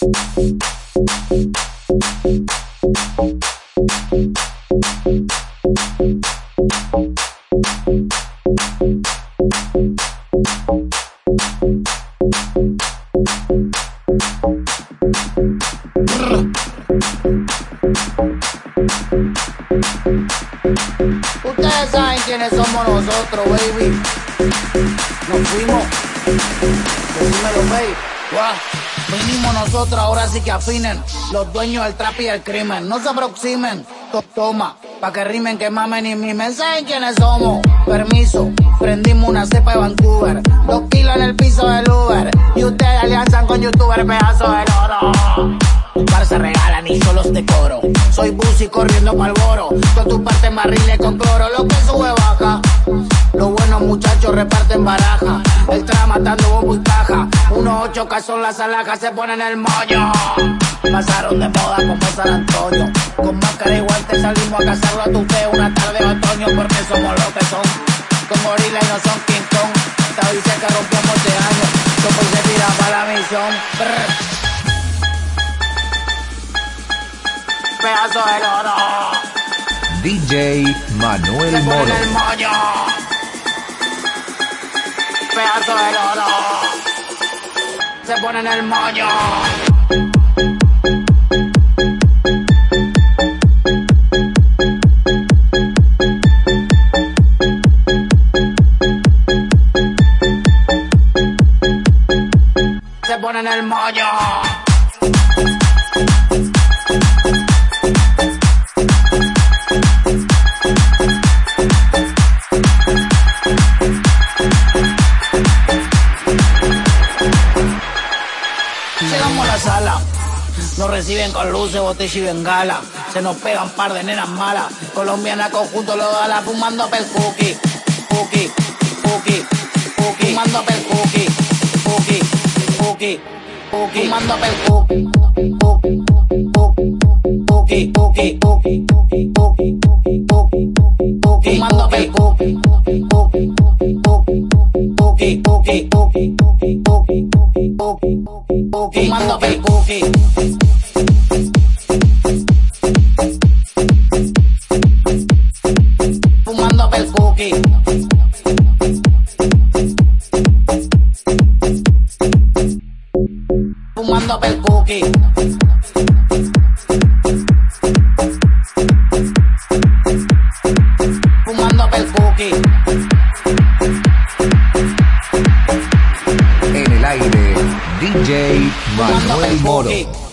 Ustedes saben quiénes somos nosotros, baby. Nos fuimos. Decímelo, baby. Guau. Vinimos nosotros, ahora sí que afinen. Los dueños del trap y el crimen. No se aproximen. To- Toma, pa' que rimen, que mamen y mimen. ¿Saben quiénes somos? Permiso, prendimos una cepa de Vancouver. Dos kilos en el piso del Uber. Y ustedes alianzan con youtuber, pedazo de oro. Par se regalan y yo los decoro. Soy Busi corriendo pa'l boro. Con tu parte barriles con cloro. Lo que sube baja. Los buenos muchachos reparten baraja. El tra matando bombo y caja. Unos ocho son las alhajas se ponen el moño. Pasaron de moda como San Antonio. Con máscara y guantes salimos a cazarlo a tu fe una tarde de otoño porque somos lo que son. Con gorila y no son King Kong. Esta que rompemos este año. Pues se tira para la misión. Brr. Pedazo de oro. DJ Manuel Moro. Pedazo de oro. Se ponen el moño. Se ponen el moño. Nos reciben con luces, botella y bengala. Se nos pegan par de nenas malas. Colombiana conjunto lo da la fumando pel cookie. Cookie, cookie, cookie. Fumando pel cookie. Cookie, cookie, cookie. Fumando pel cookie. Cookie, cookie, cookie, cookie, cookie, cookie, cookie, cookie. Pel cookie. Cookie, cookie, cookie, cookie, cookie, cookie, cookie, pel cookie. Cookie. Fumando pel cookie. En el aire, DJ Manuel Moro.